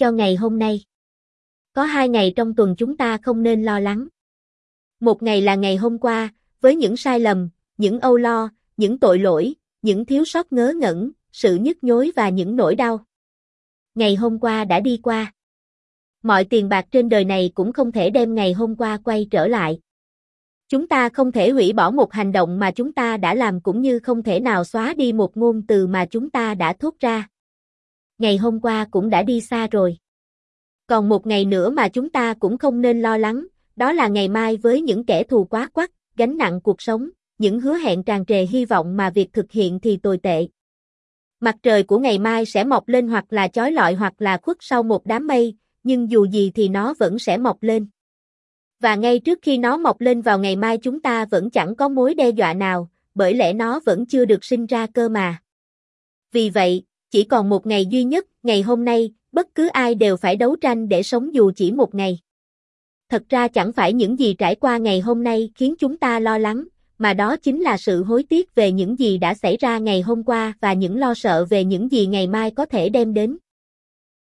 cho ngày hôm nay. Có hai ngày trong tuần chúng ta không nên lo lắng. Một ngày là ngày hôm qua, với những sai lầm, những âu lo, những tội lỗi, những thiếu sót ngớ ngẩn, sự nhức nhối và những nỗi đau. Ngày hôm qua đã đi qua. Mọi tiền bạc trên đời này cũng không thể đem ngày hôm qua quay trở lại. Chúng ta không thể hủy bỏ một hành động mà chúng ta đã làm cũng như không thể nào xóa đi một ngôn từ mà chúng ta đã thốt ra. Ngày hôm qua cũng đã đi xa rồi. Còn một ngày nữa mà chúng ta cũng không nên lo lắng, đó là ngày mai với những kẻ thù quá quắc, gánh nặng cuộc sống, những hứa hẹn tràn trề hy vọng mà việc thực hiện thì tồi tệ. Mặt trời của ngày mai sẽ mọc lên hoặc là chói lọi hoặc là khuất sau một đám mây, nhưng dù gì thì nó vẫn sẽ mọc lên. Và ngay trước khi nó mọc lên vào ngày mai chúng ta vẫn chẳng có mối đe dọa nào, bởi lẽ nó vẫn chưa được sinh ra cơ mà. Vì vậy, chỉ còn một ngày duy nhất, ngày hôm nay, bất cứ ai đều phải đấu tranh để sống dù chỉ một ngày. Thật ra chẳng phải những gì trải qua ngày hôm nay khiến chúng ta lo lắng, mà đó chính là sự hối tiếc về những gì đã xảy ra ngày hôm qua và những lo sợ về những gì ngày mai có thể đem đến.